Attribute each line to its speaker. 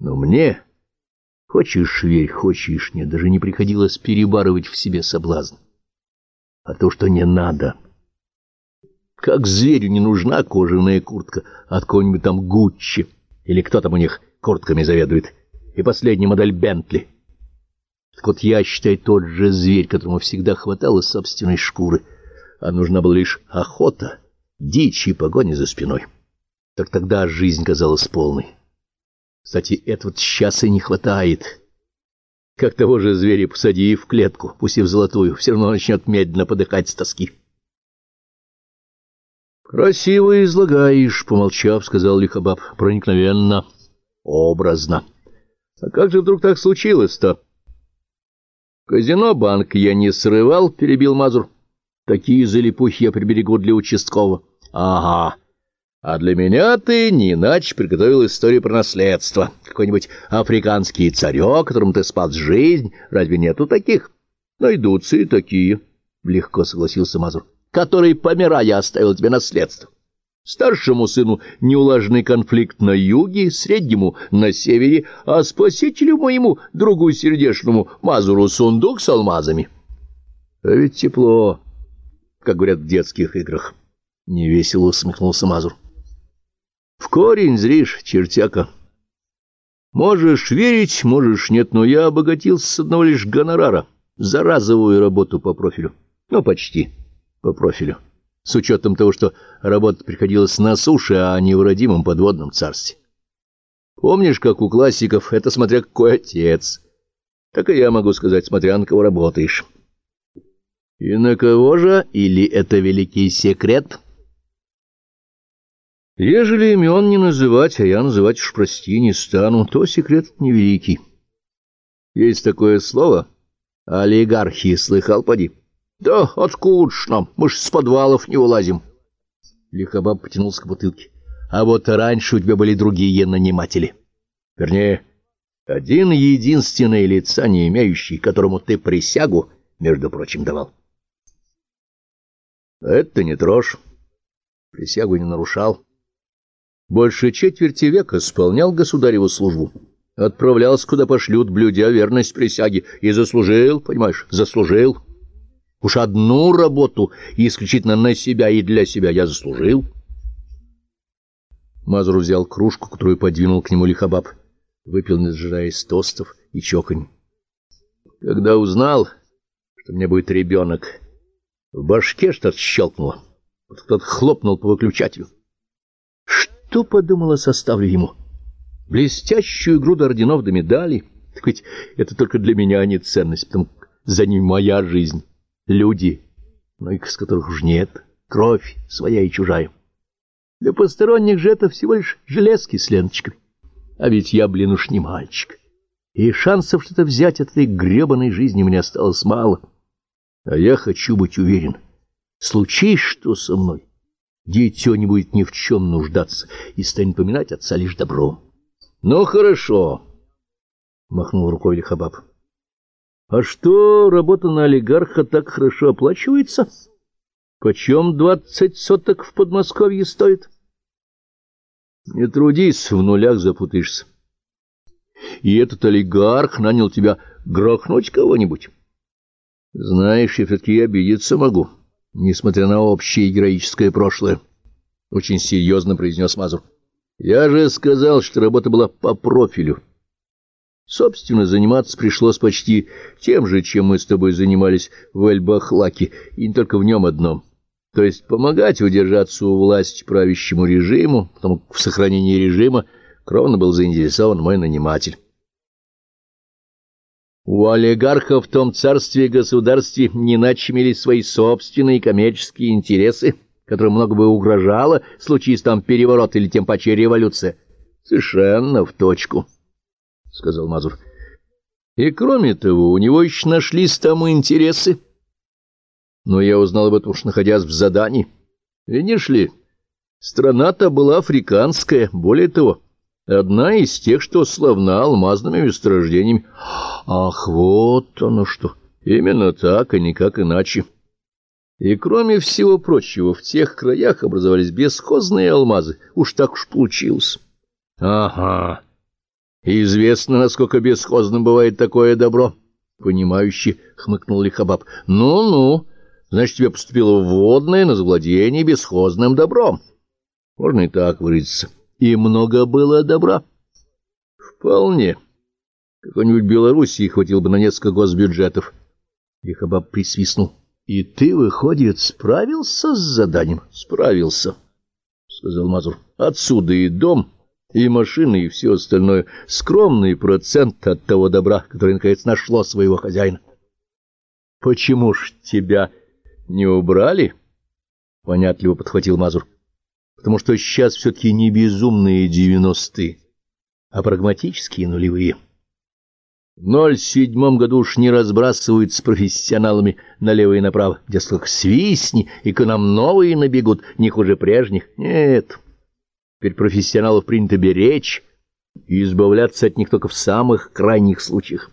Speaker 1: Но мне, хочешь верь, хочешь нет, даже не приходилось перебарывать в себе соблазн. А то, что не надо. Как зверю не нужна кожаная куртка от кого-нибудь там Гуччи, или кто там у них куртками заведует, и последняя модель Бентли. Так вот я, считаю, тот же зверь, которому всегда хватало собственной шкуры, а нужна была лишь охота, дичь и погоня за спиной. Так тогда жизнь казалась полной. Кстати, этого сейчас и не хватает. Как того же зверя посади в клетку, пусть и в золотую, все равно начнет медленно подыхать с тоски. «Красиво излагаешь», — помолчав, сказал Лихобаб, — «проникновенно, образно. А как же вдруг так случилось-то?» «Казино банк я не срывал», — перебил Мазур. «Такие залипухи я приберегу для участкового». «Ага, а для меня ты не иначе приготовил историю про наследство. Какой-нибудь африканский царек, которому ты спас жизнь. Разве нету таких? Найдутся и такие, — легко согласился Мазур, — который, помирая, оставил тебе наследство. Старшему сыну неулаженный конфликт на юге, среднему — на севере, а спасителю моему, другу сердечному, Мазуру, сундук с алмазами. А ведь тепло, как говорят в детских играх. Невесело усмехнулся Мазур. В корень зришь, чертяка. Можешь верить, можешь нет, но я обогатился с одного лишь гонорара за разовую работу по профилю. Ну, почти по профилю. С учетом того, что работа приходилась на суше, а не в родимом подводном царстве. Помнишь, как у классиков, это смотря какой отец. Так и я могу сказать, смотря на кого работаешь. И на кого же, или это великий секрет — Ежели имен не называть, а я называть уж прости не стану, то секрет невеликий. Есть такое слово — олигархии, слыхал, поди? Да откуда ж нам, мы ж с подвалов не вылазим. Лихобаб потянулся к бутылке. А вот раньше у тебя были другие наниматели. Вернее, один единственный лица, не имеющий, которому ты присягу, между прочим, давал. Это не трожь. Присягу не нарушал. Больше четверти века исполнял государеву службу. Отправлялся, куда пошлют, блюдя верность присяге, и заслужил, понимаешь, заслужил. Уж одну работу исключительно на себя и для себя я заслужил. Мазур взял кружку, которую подвинул к нему лихобаб, выпил, не сжираясь тостов и чокань. Когда узнал, что мне будет ребенок, в башке что-то щелкнуло. Вот кто-то хлопнул по выключателю. Что, подумала, составлю ему? Блестящую груду орденов да медалей? Так ведь это только для меня, а не ценность, потому за ним моя жизнь. Люди, многих из которых уж нет, кровь своя и чужая. Для посторонних же это всего лишь железки с ленточками. А ведь я, блин, уж не мальчик. И шансов что-то взять от этой гребаной жизни мне осталось мало. А я хочу быть уверен. Случись что со мной, Дитё не будет ни в чем нуждаться и станет поминать отца лишь добром. — Ну, хорошо, — махнул рукой Лихобаб. — А что, работа на олигарха так хорошо оплачивается? Почем двадцать соток в Подмосковье стоит? — Не трудись, в нулях запутаешься. И этот олигарх нанял тебя грохнуть кого-нибудь. Знаешь, я все-таки обидеться могу. — несмотря на общее героическое прошлое, — очень серьезно произнес Мазур. — Я же сказал, что работа была по профилю. Собственно, заниматься пришлось почти тем же, чем мы с тобой занимались в Эльбахлаке, и не только в нем одном. То есть помогать удержаться у власти правящему режиму, потому как в сохранении режима кровно был заинтересован мой наниматель. У олигархов в том царстве и государстве не иначе свои собственные коммерческие интересы, которым много бы угрожало, случись там переворот или тем паче революция. — Совершенно в точку, — сказал Мазур. — И кроме того, у него еще нашлись там интересы. Но я узнал об этом уж находясь в задании. Видишь ли, страна-то была африканская, более того... Одна из тех, что славна алмазными месторождениями. Ах, вот оно что! Именно так, и никак иначе. И кроме всего прочего, в тех краях образовались бесхозные алмазы. Уж так уж получилось. Ага. И известно, насколько бесхозным бывает такое добро. Понимающе хмыкнул Лихабаб. Ну-ну, значит, тебе поступило вводное на завладение бесхозным добром. Можно и так выразиться. И много было добра. Вполне. Какой-нибудь Белоруссии хватило бы на несколько госбюджетов. Лихабаб присвистнул. И ты, выходит, справился с заданием? Справился, сказал Мазур. Отсюда и дом и машины, и все остальное — скромный процент от того добра, которое, наконец, нашло своего хозяина. — Почему ж тебя не убрали? — понятливо подхватил Мазур. — Потому что сейчас все-таки не безумные девяностые, а прагматические нулевые. В ноль седьмом году уж не разбрасывают с профессионалами налево и направо. Дескать, свистни, и к нам новые набегут, не хуже прежних. Нет. Теперь профессионалов принято беречь и избавляться от них только в самых крайних случаях.